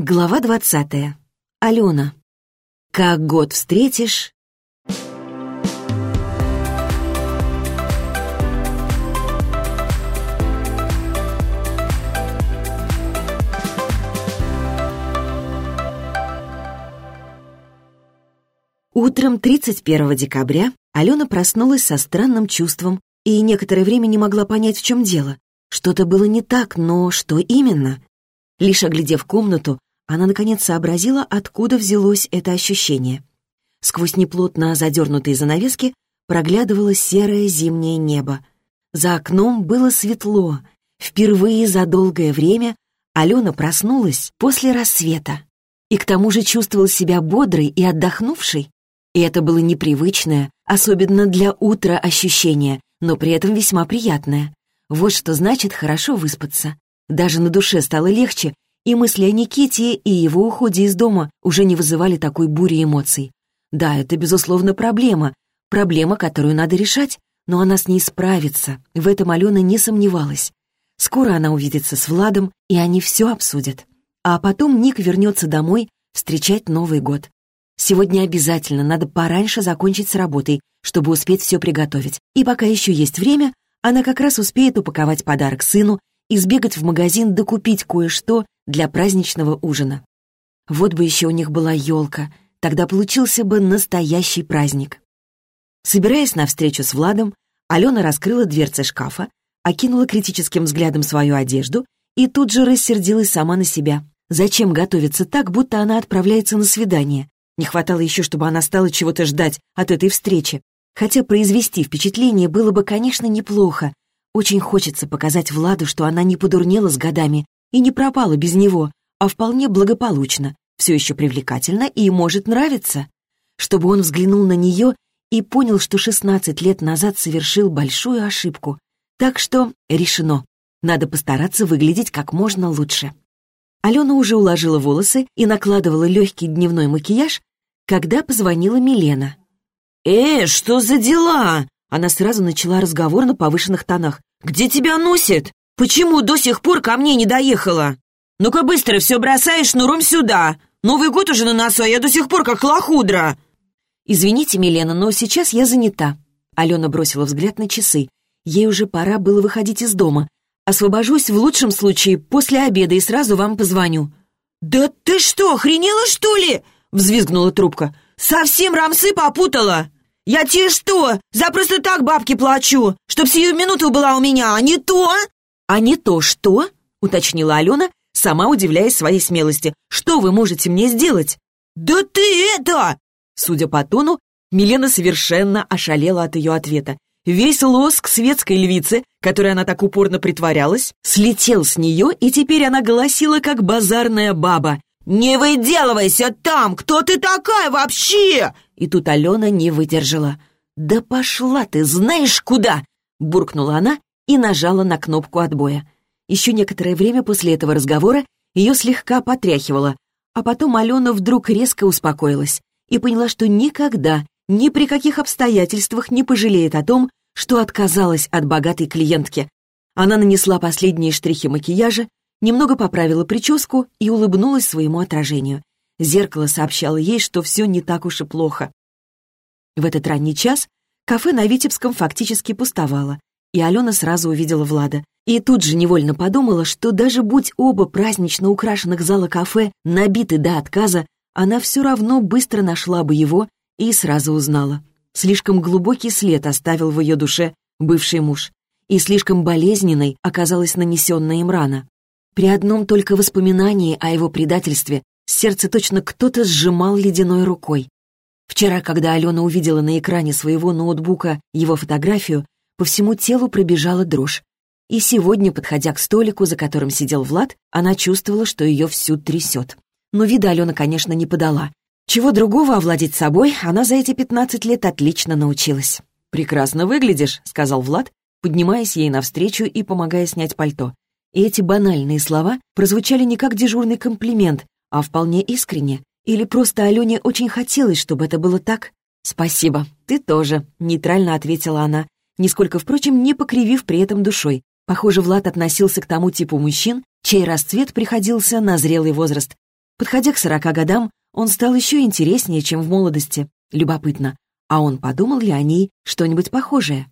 Глава двадцатая. Алена. Как год встретишь... Утром 31 декабря Алена проснулась со странным чувством и некоторое время не могла понять, в чем дело. Что-то было не так, но что именно? Лишь оглядев комнату, она, наконец, сообразила, откуда взялось это ощущение. Сквозь неплотно задернутые занавески проглядывало серое зимнее небо. За окном было светло. Впервые за долгое время Алена проснулась после рассвета. И к тому же чувствовала себя бодрой и отдохнувшей. И это было непривычное, особенно для утра ощущение, но при этом весьма приятное. Вот что значит хорошо выспаться. Даже на душе стало легче, и мысли о Никите и его уходе из дома уже не вызывали такой бури эмоций. Да, это, безусловно, проблема. Проблема, которую надо решать, но она с ней справится. В этом Алена не сомневалась. Скоро она увидится с Владом, и они все обсудят. А потом Ник вернется домой встречать Новый год. Сегодня обязательно надо пораньше закончить с работой, чтобы успеть все приготовить. И пока еще есть время, она как раз успеет упаковать подарок сыну и сбегать в магазин докупить кое-что для праздничного ужина. Вот бы еще у них была елка, тогда получился бы настоящий праздник. Собираясь на встречу с Владом, Алена раскрыла дверцы шкафа, окинула критическим взглядом свою одежду и тут же рассердилась сама на себя. Зачем готовиться так, будто она отправляется на свидание? Не хватало еще, чтобы она стала чего-то ждать от этой встречи. Хотя произвести впечатление было бы, конечно, неплохо. Очень хочется показать Владу, что она не подурнела с годами и не пропала без него, а вполне благополучно, все еще привлекательно и может нравиться. Чтобы он взглянул на нее и понял, что 16 лет назад совершил большую ошибку. Так что решено. Надо постараться выглядеть как можно лучше. Алена уже уложила волосы и накладывала легкий дневной макияж, когда позвонила Милена. «Э, что за дела?» Она сразу начала разговор на повышенных тонах. «Где тебя носит? Почему до сих пор ко мне не доехала? Ну-ка быстро все бросаешь шнуром сюда. Новый год уже на носу, а я до сих пор как лохудра. Извините, Милена, но сейчас я занята. Алена бросила взгляд на часы. Ей уже пора было выходить из дома. Освобожусь в лучшем случае после обеда и сразу вам позвоню. «Да ты что, охренела, что ли?» — взвизгнула трубка. «Совсем рамсы попутала!» «Я тебе что, за просто так бабки плачу, чтоб сию минуту была у меня, а не то!» «А не то что?» — уточнила Алена, сама удивляясь своей смелости. «Что вы можете мне сделать?» «Да ты это!» Судя по тону, Милена совершенно ошалела от ее ответа. Весь лоск светской львицы, которой она так упорно притворялась, слетел с нее, и теперь она голосила, как базарная баба. «Не выделывайся там! Кто ты такая вообще?» И тут Алена не выдержала. «Да пошла ты знаешь куда!» Буркнула она и нажала на кнопку отбоя. Еще некоторое время после этого разговора ее слегка потряхивало, а потом Алена вдруг резко успокоилась и поняла, что никогда, ни при каких обстоятельствах не пожалеет о том, что отказалась от богатой клиентки. Она нанесла последние штрихи макияжа, немного поправила прическу и улыбнулась своему отражению. Зеркало сообщало ей, что все не так уж и плохо. В этот ранний час кафе на Витебском фактически пустовало, и Алена сразу увидела Влада. И тут же невольно подумала, что даже будь оба празднично украшенных зала кафе набиты до отказа, она все равно быстро нашла бы его и сразу узнала. Слишком глубокий след оставил в ее душе бывший муж. И слишком болезненной оказалась нанесенная им рана. При одном только воспоминании о его предательстве сердце точно кто-то сжимал ледяной рукой. Вчера, когда Алена увидела на экране своего ноутбука его фотографию, по всему телу пробежала дрожь. И сегодня, подходя к столику, за которым сидел Влад, она чувствовала, что ее всю трясет. Но вида Алена, конечно, не подала. Чего другого овладеть собой она за эти пятнадцать лет отлично научилась. «Прекрасно выглядишь», — сказал Влад, поднимаясь ей навстречу и помогая снять пальто. И эти банальные слова прозвучали не как дежурный комплимент, а вполне искренне. Или просто Алене очень хотелось, чтобы это было так? «Спасибо, ты тоже», — нейтрально ответила она, нисколько, впрочем, не покривив при этом душой. Похоже, Влад относился к тому типу мужчин, чей расцвет приходился на зрелый возраст. Подходя к сорока годам, он стал еще интереснее, чем в молодости. Любопытно, а он подумал ли о ней что-нибудь похожее?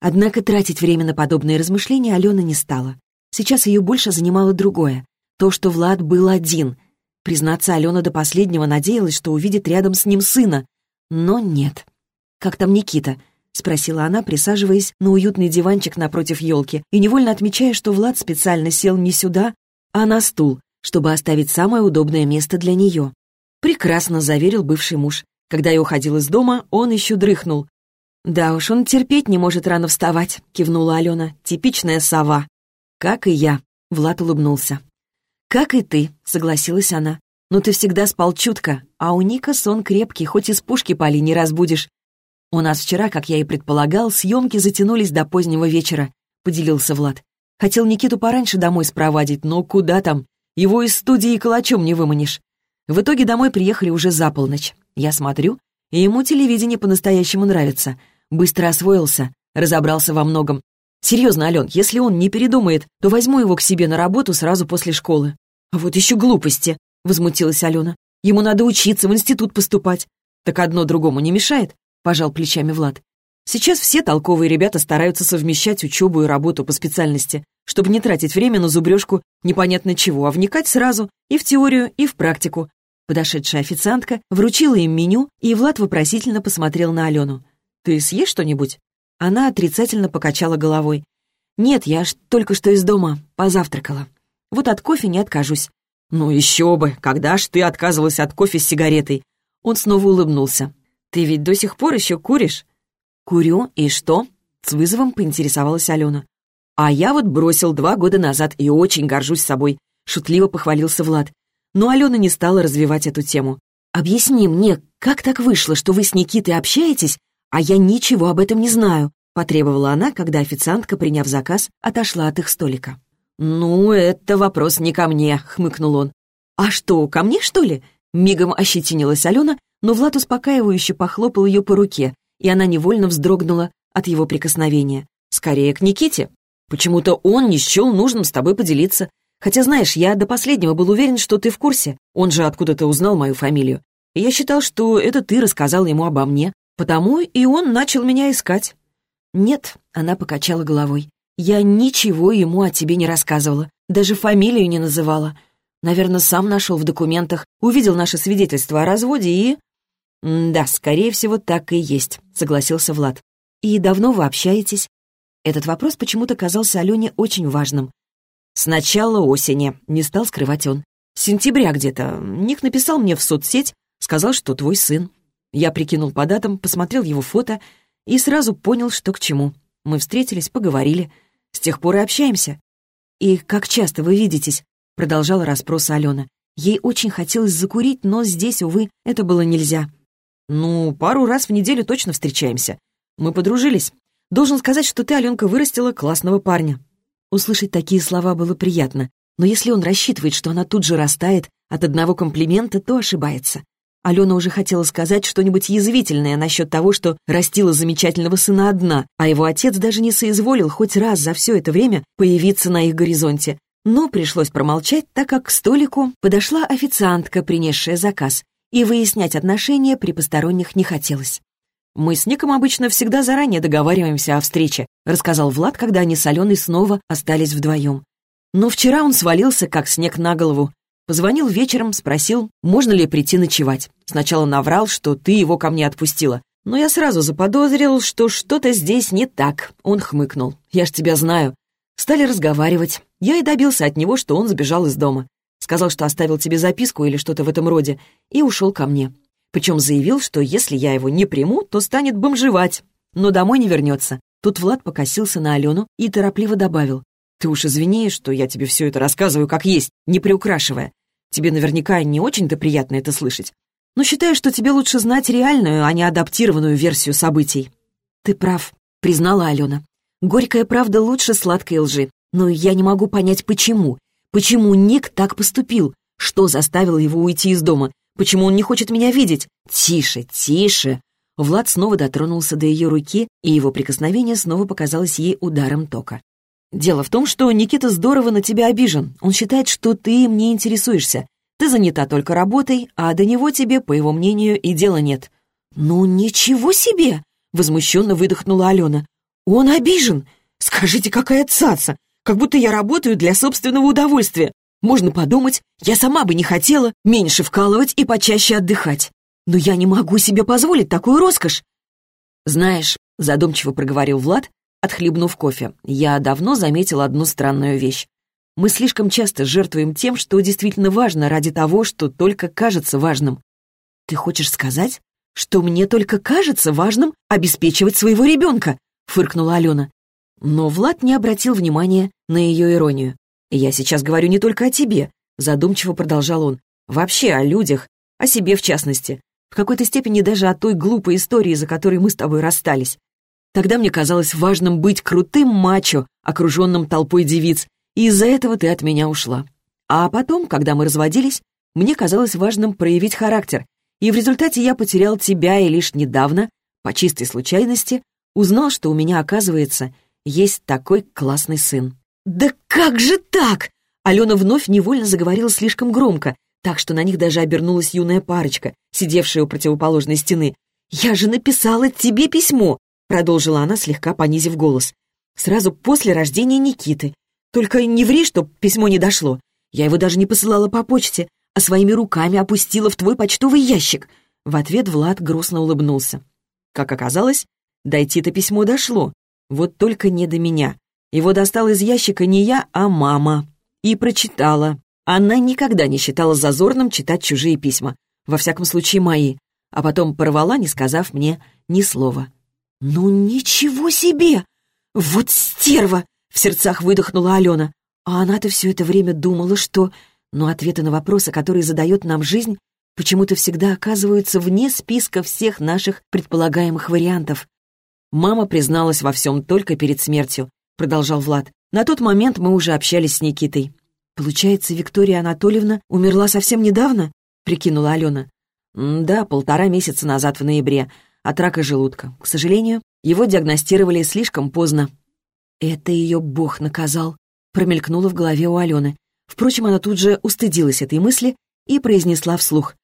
Однако тратить время на подобные размышления Алена не стала. Сейчас ее больше занимало другое. То, что Влад был один. Признаться, Алена до последнего надеялась, что увидит рядом с ним сына. Но нет. «Как там Никита?» — спросила она, присаживаясь на уютный диванчик напротив елки и невольно отмечая, что Влад специально сел не сюда, а на стул, чтобы оставить самое удобное место для нее. Прекрасно заверил бывший муж. Когда я уходил из дома, он еще дрыхнул. «Да уж, он терпеть не может рано вставать», — кивнула Алена. «Типичная сова». «Как и я», — Влад улыбнулся. «Как и ты», — согласилась она. «Но ты всегда спал чутко, а у Ника сон крепкий, хоть из пушки пали не разбудишь. У нас вчера, как я и предполагал, съемки затянулись до позднего вечера», — поделился Влад. «Хотел Никиту пораньше домой спровадить, но куда там? Его из студии калачом не выманишь. В итоге домой приехали уже за полночь. Я смотрю, и ему телевидение по-настоящему нравится. Быстро освоился, разобрался во многом. Серьезно, Ален, если он не передумает, то возьму его к себе на работу сразу после школы. А вот еще глупости, возмутилась Алена. Ему надо учиться, в институт поступать. Так одно другому не мешает, пожал плечами Влад. Сейчас все толковые ребята стараются совмещать учебу и работу по специальности, чтобы не тратить время на зубрежку непонятно чего, а вникать сразу и в теорию, и в практику. Подошедшая официантка вручила им меню, и Влад вопросительно посмотрел на Алену. «Ты съешь что-нибудь?» Она отрицательно покачала головой. «Нет, я ж только что из дома позавтракала. Вот от кофе не откажусь». «Ну еще бы! Когда ж ты отказывалась от кофе с сигаретой?» Он снова улыбнулся. «Ты ведь до сих пор еще куришь?» «Курю, и что?» — с вызовом поинтересовалась Алена. «А я вот бросил два года назад и очень горжусь собой», — шутливо похвалился Влад. Но Алена не стала развивать эту тему. «Объясни мне, как так вышло, что вы с Никитой общаетесь, а я ничего об этом не знаю?» — потребовала она, когда официантка, приняв заказ, отошла от их столика. «Ну, это вопрос не ко мне», — хмыкнул он. «А что, ко мне, что ли?» Мигом ощетинилась Алена, но Влад успокаивающе похлопал ее по руке, и она невольно вздрогнула от его прикосновения. «Скорее к Никите. Почему-то он не счел нужным с тобой поделиться. Хотя, знаешь, я до последнего был уверен, что ты в курсе. Он же откуда-то узнал мою фамилию. И я считал, что это ты рассказал ему обо мне. Потому и он начал меня искать». «Нет», — она покачала головой. «Я ничего ему о тебе не рассказывала. Даже фамилию не называла. Наверное, сам нашел в документах, увидел наше свидетельство о разводе и...» «Да, скорее всего, так и есть», — согласился Влад. «И давно вы общаетесь?» Этот вопрос почему-то казался Алене очень важным. «С начала осени», — не стал скрывать он. «С сентября где-то. Ник написал мне в соцсеть, сказал, что твой сын». Я прикинул по датам, посмотрел его фото и сразу понял, что к чему. Мы встретились, поговорили. С тех пор и общаемся. «И как часто вы видитесь?» — продолжала расспрос Алена. Ей очень хотелось закурить, но здесь, увы, это было нельзя. «Ну, пару раз в неделю точно встречаемся. Мы подружились. Должен сказать, что ты, Аленка, вырастила классного парня». Услышать такие слова было приятно, но если он рассчитывает, что она тут же растает от одного комплимента, то ошибается. Алена уже хотела сказать что-нибудь язвительное насчет того, что растила замечательного сына одна, а его отец даже не соизволил хоть раз за все это время появиться на их горизонте. Но пришлось промолчать, так как к столику подошла официантка, принесшая заказ, и выяснять отношения при посторонних не хотелось. «Мы с Ником обычно всегда заранее договариваемся о встрече», рассказал Влад, когда они с Аленой снова остались вдвоем. Но вчера он свалился, как снег на голову. Позвонил вечером, спросил, можно ли прийти ночевать. Сначала наврал, что ты его ко мне отпустила. Но я сразу заподозрил, что что-то здесь не так. Он хмыкнул. «Я ж тебя знаю». Стали разговаривать. Я и добился от него, что он сбежал из дома. Сказал, что оставил тебе записку или что-то в этом роде, и ушел ко мне. Причем заявил, что если я его не приму, то станет бомжевать, но домой не вернется. Тут Влад покосился на Алену и торопливо добавил. «Ты уж извини, что я тебе все это рассказываю как есть, не приукрашивая. Тебе наверняка не очень-то приятно это слышать. Но считаю, что тебе лучше знать реальную, а не адаптированную версию событий». «Ты прав», — признала Алена. «Горькая правда лучше сладкой лжи. Но я не могу понять, почему. Почему Ник так поступил? Что заставило его уйти из дома? Почему он не хочет меня видеть? Тише, тише. Влад снова дотронулся до ее руки, и его прикосновение снова показалось ей ударом тока. «Дело в том, что Никита здорово на тебя обижен. Он считает, что ты им не интересуешься. Ты занята только работой, а до него тебе, по его мнению, и дела нет». «Ну, ничего себе!» — возмущенно выдохнула Алена. «Он обижен! Скажите, какая цаца! Как будто я работаю для собственного удовольствия. Можно подумать, я сама бы не хотела меньше вкалывать и почаще отдыхать. Но я не могу себе позволить такую роскошь. Знаешь, задумчиво проговорил Влад, отхлебнув кофе, я давно заметил одну странную вещь. Мы слишком часто жертвуем тем, что действительно важно ради того, что только кажется важным. Ты хочешь сказать, что мне только кажется важным обеспечивать своего ребенка? Фыркнула Алена. Но Влад не обратил внимания на ее иронию. «Я сейчас говорю не только о тебе», — задумчиво продолжал он. «Вообще о людях, о себе в частности. В какой-то степени даже о той глупой истории, за которой мы с тобой расстались. Тогда мне казалось важным быть крутым мачо, окруженным толпой девиц, и из-за этого ты от меня ушла. А потом, когда мы разводились, мне казалось важным проявить характер, и в результате я потерял тебя и лишь недавно, по чистой случайности, узнал, что у меня, оказывается, есть такой классный сын. «Да как же так?» Алена вновь невольно заговорила слишком громко, так что на них даже обернулась юная парочка, сидевшая у противоположной стены. «Я же написала тебе письмо!» продолжила она, слегка понизив голос. «Сразу после рождения Никиты. Только не ври, чтоб письмо не дошло. Я его даже не посылала по почте, а своими руками опустила в твой почтовый ящик». В ответ Влад грустно улыбнулся. Как оказалось, дойти-то письмо дошло. Вот только не до меня. Его достал из ящика не я, а мама. И прочитала. Она никогда не считала зазорным читать чужие письма. Во всяком случае, мои. А потом порвала, не сказав мне ни слова. «Ну ничего себе! Вот стерва!» — в сердцах выдохнула Алена. А она-то все это время думала, что... Но ответы на вопросы, которые задает нам жизнь, почему-то всегда оказываются вне списка всех наших предполагаемых вариантов. Мама призналась во всем только перед смертью. — продолжал Влад. «На тот момент мы уже общались с Никитой». «Получается, Виктория Анатольевна умерла совсем недавно?» — прикинула Алена. «Да, полтора месяца назад в ноябре, от рака желудка. К сожалению, его диагностировали слишком поздно». «Это ее Бог наказал», — промелькнуло в голове у Алены. Впрочем, она тут же устыдилась этой мысли и произнесла вслух.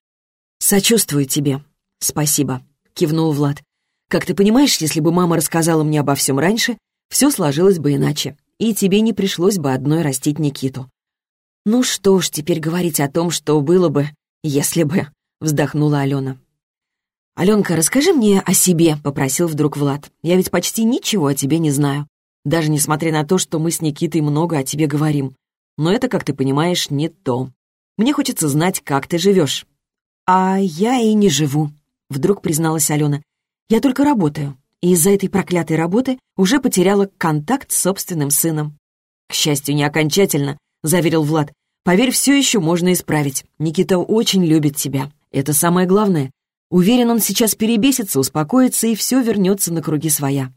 «Сочувствую тебе. Спасибо», — кивнул Влад. «Как ты понимаешь, если бы мама рассказала мне обо всем раньше, все сложилось бы иначе, и тебе не пришлось бы одной растить Никиту. «Ну что ж, теперь говорить о том, что было бы, если бы», — вздохнула Алена. «Аленка, расскажи мне о себе», — попросил вдруг Влад. «Я ведь почти ничего о тебе не знаю, даже несмотря на то, что мы с Никитой много о тебе говорим. Но это, как ты понимаешь, не то. Мне хочется знать, как ты живешь». «А я и не живу», — вдруг призналась Алена. «Я только работаю и из-за этой проклятой работы уже потеряла контакт с собственным сыном. «К счастью, не окончательно», — заверил Влад. «Поверь, все еще можно исправить. Никита очень любит тебя. Это самое главное. Уверен, он сейчас перебесится, успокоится, и все вернется на круги своя».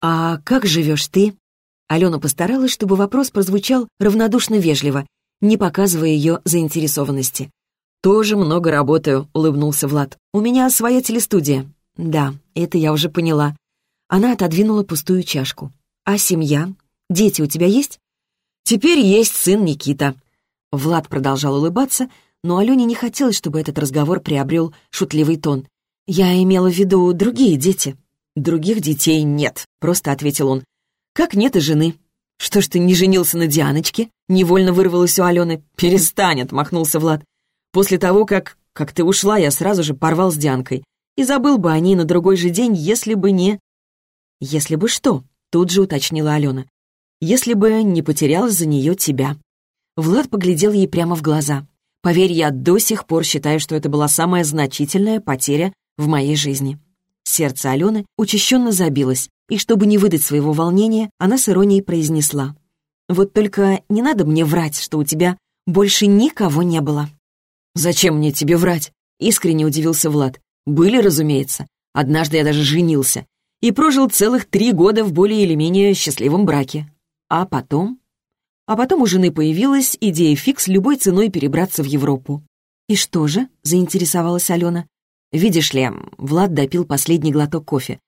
«А как живешь ты?» Алена постаралась, чтобы вопрос прозвучал равнодушно вежливо, не показывая ее заинтересованности. «Тоже много работаю», — улыбнулся Влад. «У меня своя телестудия. «Да, это я уже поняла». Она отодвинула пустую чашку. «А семья? Дети у тебя есть?» «Теперь есть сын Никита». Влад продолжал улыбаться, но Алене не хотелось, чтобы этот разговор приобрел шутливый тон. «Я имела в виду другие дети». «Других детей нет», — просто ответил он. «Как нет и жены». «Что ж ты не женился на Дианочке?» — невольно вырвалось у Алены. «Перестань», — отмахнулся Влад. «После того, как... как ты ушла, я сразу же порвал с Дианкой и забыл бы о ней на другой же день, если бы не... «Если бы что?» — тут же уточнила Алена. «Если бы не потерял за нее тебя». Влад поглядел ей прямо в глаза. «Поверь, я до сих пор считаю, что это была самая значительная потеря в моей жизни». Сердце Алены учащенно забилось, и чтобы не выдать своего волнения, она с иронией произнесла. «Вот только не надо мне врать, что у тебя больше никого не было». «Зачем мне тебе врать?» — искренне удивился Влад. Были, разумеется. Однажды я даже женился и прожил целых три года в более или менее счастливом браке. А потом? А потом у жены появилась идея фикс любой ценой перебраться в Европу. «И что же?» — заинтересовалась Алена. «Видишь ли, Влад допил последний глоток кофе.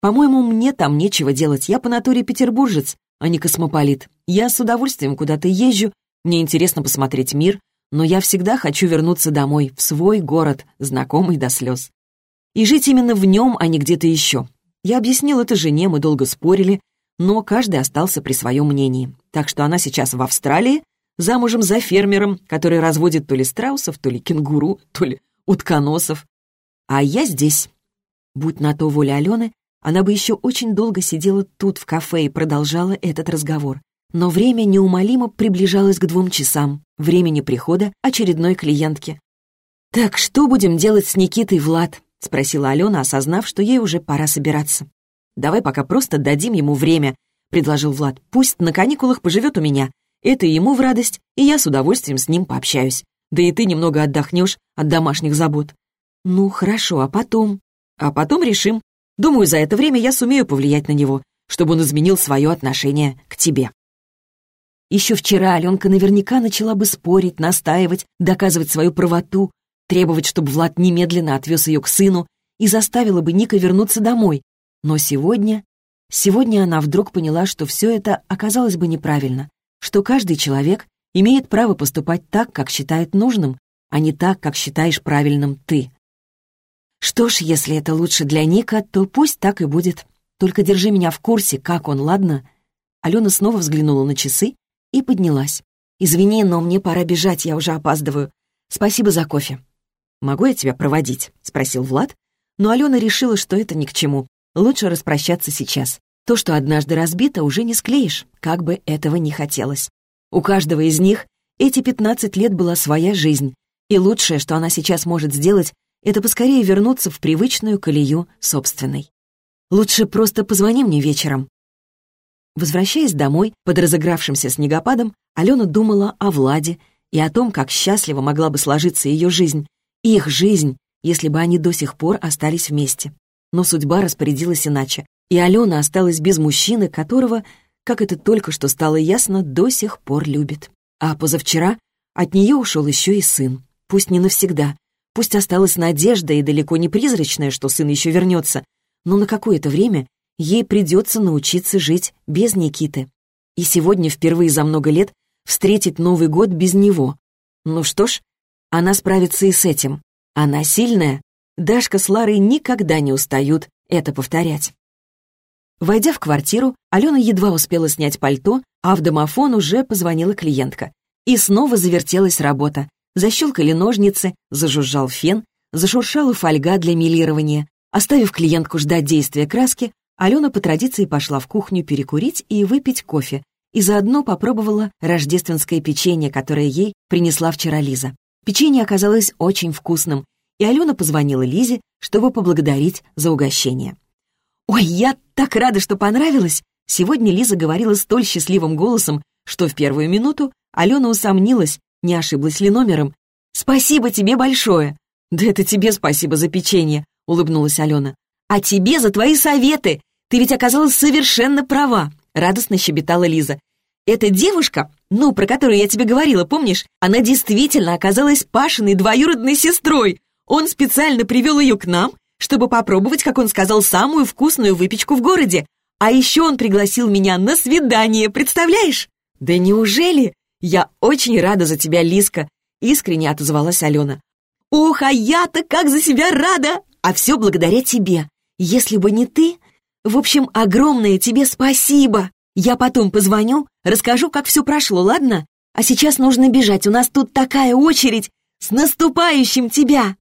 По-моему, мне там нечего делать. Я по натуре петербуржец, а не космополит. Я с удовольствием куда-то езжу, мне интересно посмотреть мир, но я всегда хочу вернуться домой, в свой город, знакомый до слез. И жить именно в нем, а не где-то еще. Я объяснил это жене, мы долго спорили, но каждый остался при своем мнении. Так что она сейчас в Австралии, замужем за фермером, который разводит то ли страусов, то ли кенгуру, то ли утконосов. А я здесь. Будь на то воля Алены, она бы еще очень долго сидела тут, в кафе, и продолжала этот разговор. Но время неумолимо приближалось к двум часам, времени прихода очередной клиентки. «Так что будем делать с Никитой, Влад?» — спросила Алена, осознав, что ей уже пора собираться. «Давай пока просто дадим ему время», — предложил Влад. «Пусть на каникулах поживет у меня. Это ему в радость, и я с удовольствием с ним пообщаюсь. Да и ты немного отдохнешь от домашних забот». «Ну, хорошо, а потом?» «А потом решим. Думаю, за это время я сумею повлиять на него, чтобы он изменил свое отношение к тебе». Еще вчера Аленка наверняка начала бы спорить, настаивать, доказывать свою правоту, требовать, чтобы Влад немедленно отвез ее к сыну и заставила бы Ника вернуться домой, но сегодня... Сегодня она вдруг поняла, что все это оказалось бы неправильно, что каждый человек имеет право поступать так, как считает нужным, а не так, как считаешь правильным ты. Что ж, если это лучше для Ника, то пусть так и будет. Только держи меня в курсе, как он, ладно? Алена снова взглянула на часы и поднялась. «Извини, но мне пора бежать, я уже опаздываю. Спасибо за кофе». «Могу я тебя проводить?» — спросил Влад. Но Алена решила, что это ни к чему. Лучше распрощаться сейчас. То, что однажды разбито, уже не склеишь, как бы этого не хотелось. У каждого из них эти 15 лет была своя жизнь, и лучшее, что она сейчас может сделать, это поскорее вернуться в привычную колею собственной. Лучше просто позвони мне вечером. Возвращаясь домой под разыгравшимся снегопадом, Алена думала о Владе и о том, как счастливо могла бы сложиться ее жизнь, их жизнь, если бы они до сих пор остались вместе. Но судьба распорядилась иначе, и Алена осталась без мужчины, которого, как это только что стало ясно, до сих пор любит. А позавчера от нее ушел еще и сын. Пусть не навсегда, пусть осталась надежда и далеко не призрачная, что сын еще вернется, но на какое-то время ей придется научиться жить без Никиты. И сегодня впервые за много лет встретить Новый год без него. Ну что ж, она справится и с этим. Она сильная, Дашка с Ларой никогда не устают это повторять. Войдя в квартиру, Алена едва успела снять пальто, а в домофон уже позвонила клиентка. И снова завертелась работа. Защелкали ножницы, зажужжал фен, зашуршала фольга для милирования. Оставив клиентку ждать действия краски, Алена по традиции пошла в кухню перекурить и выпить кофе, и заодно попробовала рождественское печенье, которое ей принесла вчера Лиза. Печенье оказалось очень вкусным, и Алена позвонила Лизе, чтобы поблагодарить за угощение. «Ой, я так рада, что понравилось!» Сегодня Лиза говорила столь счастливым голосом, что в первую минуту Алена усомнилась, не ошиблась ли номером. «Спасибо тебе большое!» «Да это тебе спасибо за печенье», — улыбнулась Алена. «А тебе за твои советы! Ты ведь оказалась совершенно права!» — радостно щебетала Лиза. «Эта девушка, ну, про которую я тебе говорила, помнишь, она действительно оказалась Пашиной двоюродной сестрой. Он специально привел ее к нам, чтобы попробовать, как он сказал, самую вкусную выпечку в городе. А еще он пригласил меня на свидание, представляешь? Да неужели? Я очень рада за тебя, Лиска, искренне отозвалась Алена. Ох, а я-то как за себя рада! А все благодаря тебе. Если бы не ты... В общем, огромное тебе спасибо. Я потом позвоню, расскажу, как все прошло, ладно? А сейчас нужно бежать, у нас тут такая очередь. С наступающим тебя!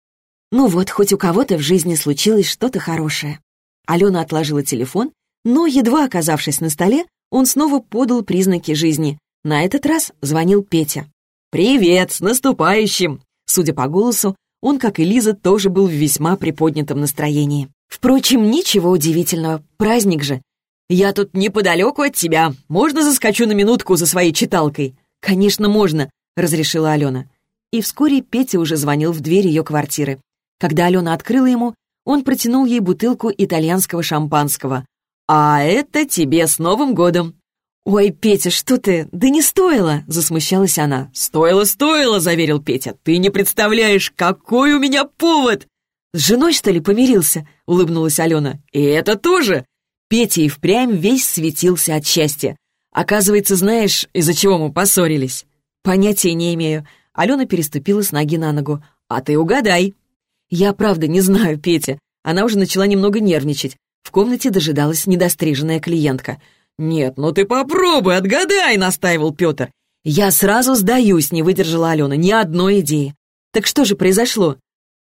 Ну вот, хоть у кого-то в жизни случилось что-то хорошее. Алена отложила телефон, но, едва оказавшись на столе, он снова подал признаки жизни. На этот раз звонил Петя. «Привет, с наступающим!» Судя по голосу, он, как и Лиза, тоже был в весьма приподнятом настроении. Впрочем, ничего удивительного, праздник же. «Я тут неподалеку от тебя. Можно заскочу на минутку за своей читалкой?» «Конечно, можно», — разрешила Алена. И вскоре Петя уже звонил в дверь ее квартиры. Когда Алена открыла ему, он протянул ей бутылку итальянского шампанского. «А это тебе с Новым годом!» «Ой, Петя, что ты? Да не стоило!» — засмущалась она. «Стоило, стоило!» — заверил Петя. «Ты не представляешь, какой у меня повод!» «С женой, что ли, помирился?» — улыбнулась Алена. «И это тоже!» Петя и впрямь весь светился от счастья. «Оказывается, знаешь, из-за чего мы поссорились?» «Понятия не имею. Алена переступила с ноги на ногу. «А ты угадай!» «Я правда не знаю, Петя». Она уже начала немного нервничать. В комнате дожидалась недостриженная клиентка. «Нет, ну ты попробуй, отгадай!» — настаивал Петр. «Я сразу сдаюсь», — не выдержала Алена, — «ни одной идеи». «Так что же произошло?»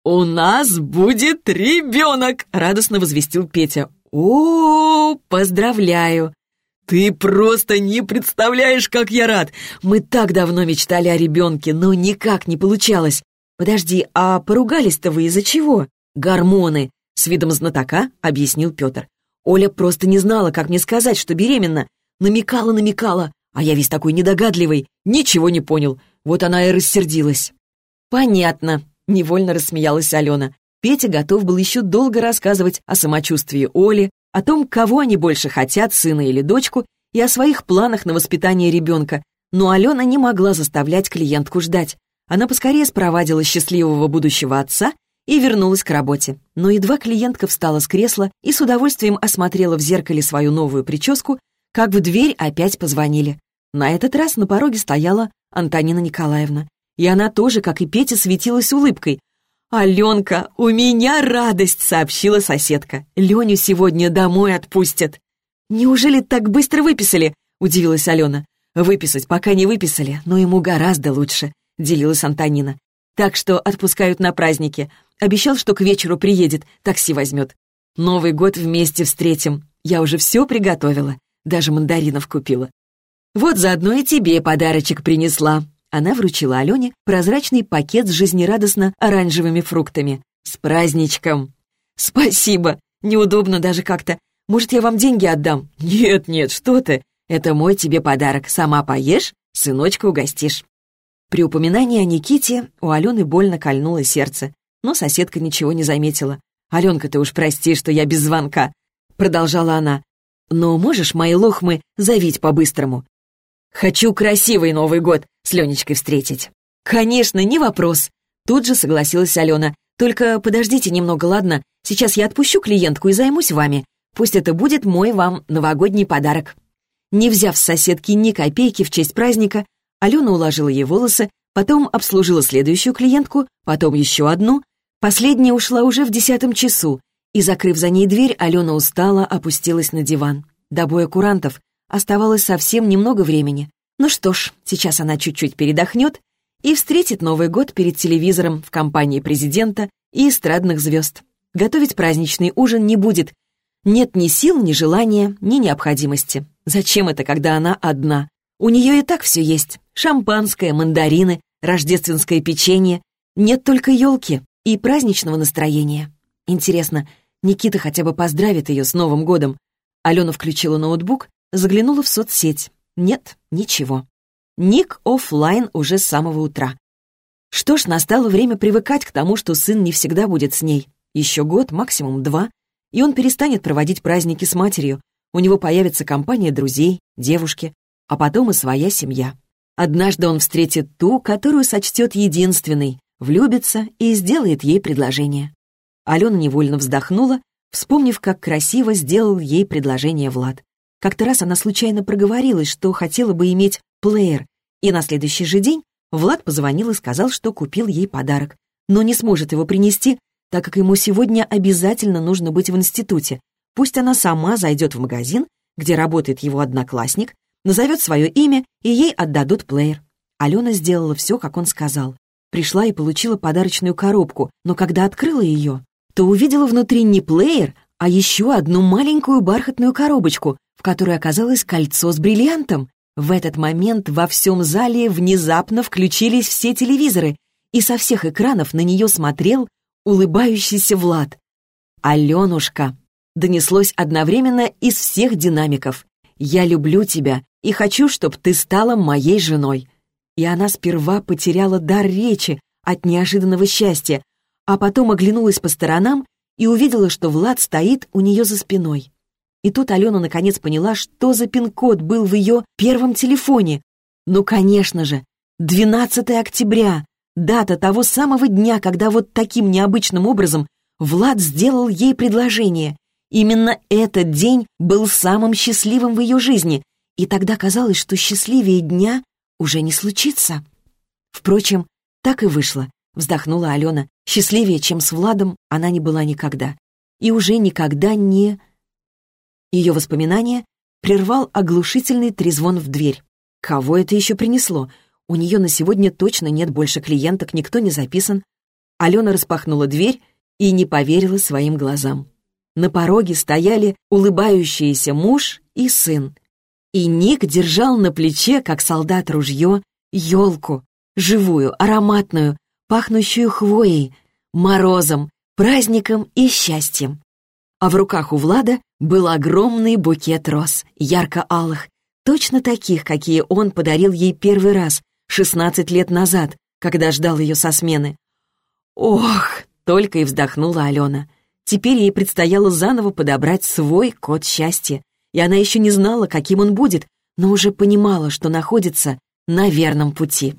«У нас будет ребенок!» — радостно возвестил Петя. «О, поздравляю!» «Ты просто не представляешь, как я рад! Мы так давно мечтали о ребенке, но никак не получалось. Подожди, а поругались-то вы из-за чего?» «Гормоны!» — с видом знатока объяснил Петр. «Оля просто не знала, как мне сказать, что беременна. Намекала, намекала, а я весь такой недогадливый, ничего не понял. Вот она и рассердилась». «Понятно», — невольно рассмеялась Алена. Петя готов был еще долго рассказывать о самочувствии Оли, о том, кого они больше хотят, сына или дочку, и о своих планах на воспитание ребенка. Но Алена не могла заставлять клиентку ждать. Она поскорее спровадила счастливого будущего отца и вернулась к работе. Но едва клиентка встала с кресла и с удовольствием осмотрела в зеркале свою новую прическу, как в дверь опять позвонили. На этот раз на пороге стояла Антонина Николаевна. И она тоже, как и Петя, светилась улыбкой. «Аленка, у меня радость!» — сообщила соседка. «Леню сегодня домой отпустят». «Неужели так быстро выписали?» — удивилась Алена. «Выписать пока не выписали, но ему гораздо лучше», — делилась Антонина. «Так что отпускают на праздники. Обещал, что к вечеру приедет, такси возьмет. Новый год вместе встретим. Я уже все приготовила, даже мандаринов купила. Вот заодно и тебе подарочек принесла». Она вручила Алене прозрачный пакет с жизнерадостно оранжевыми фруктами. «С праздничком!» «Спасибо! Неудобно даже как-то. Может, я вам деньги отдам?» «Нет, нет, что ты! Это мой тебе подарок. Сама поешь, сыночка угостишь». При упоминании о Никите у Алены больно кольнуло сердце, но соседка ничего не заметила. «Аленка, ты уж прости, что я без звонка», — продолжала она. «Но можешь мои лохмы завить по-быстрому? Хочу красивый Новый год с Ленечкой встретить». «Конечно, не вопрос». Тут же согласилась Алена. «Только подождите немного, ладно? Сейчас я отпущу клиентку и займусь вами. Пусть это будет мой вам новогодний подарок». Не взяв с соседки ни копейки в честь праздника, Алена уложила ей волосы, потом обслужила следующую клиентку, потом еще одну. Последняя ушла уже в десятом часу, и, закрыв за ней дверь, Алена устала, опустилась на диван. До боя курантов Оставалось совсем немного времени. Ну что ж, сейчас она чуть-чуть передохнет и встретит Новый год перед телевизором в компании президента и эстрадных звезд. Готовить праздничный ужин не будет. Нет ни сил, ни желания, ни необходимости. Зачем это, когда она одна? У нее и так все есть. Шампанское, мандарины, рождественское печенье. Нет только елки и праздничного настроения. Интересно, Никита хотя бы поздравит ее с Новым годом. Алена включила ноутбук Заглянула в соцсеть. Нет, ничего. Ник офлайн уже с самого утра. Что ж, настало время привыкать к тому, что сын не всегда будет с ней. Еще год, максимум два, и он перестанет проводить праздники с матерью. У него появится компания друзей, девушки, а потом и своя семья. Однажды он встретит ту, которую сочтет единственной, влюбится и сделает ей предложение. Алена невольно вздохнула, вспомнив, как красиво сделал ей предложение Влад. Как-то раз она случайно проговорилась, что хотела бы иметь плеер, и на следующий же день Влад позвонил и сказал, что купил ей подарок, но не сможет его принести, так как ему сегодня обязательно нужно быть в институте. Пусть она сама зайдет в магазин, где работает его одноклассник, назовет свое имя, и ей отдадут плеер. Алена сделала все, как он сказал. Пришла и получила подарочную коробку, но когда открыла ее, то увидела внутри не плеер, а еще одну маленькую бархатную коробочку, в которой оказалось кольцо с бриллиантом. В этот момент во всем зале внезапно включились все телевизоры, и со всех экранов на нее смотрел улыбающийся Влад. «Аленушка!» донеслось одновременно из всех динамиков. «Я люблю тебя и хочу, чтобы ты стала моей женой». И она сперва потеряла дар речи от неожиданного счастья, а потом оглянулась по сторонам и увидела, что Влад стоит у нее за спиной. И тут Алена наконец поняла, что за пин-код был в ее первом телефоне. Ну, конечно же, 12 октября, дата того самого дня, когда вот таким необычным образом Влад сделал ей предложение. Именно этот день был самым счастливым в ее жизни, и тогда казалось, что счастливее дня уже не случится. Впрочем, Так и вышло, вздохнула Алена. Счастливее, чем с Владом, она не была никогда. И уже никогда не... Ее воспоминания прервал оглушительный трезвон в дверь. Кого это еще принесло? У нее на сегодня точно нет больше клиенток, никто не записан. Алена распахнула дверь и не поверила своим глазам. На пороге стояли улыбающиеся муж и сын. И Ник держал на плече, как солдат ружье, елку, живую, ароматную, пахнущую хвоей, морозом, праздником и счастьем. А в руках у Влада был огромный букет роз, ярко-алых, точно таких, какие он подарил ей первый раз, 16 лет назад, когда ждал ее со смены. «Ох!» — только и вздохнула Алена. Теперь ей предстояло заново подобрать свой код счастья, и она еще не знала, каким он будет, но уже понимала, что находится на верном пути.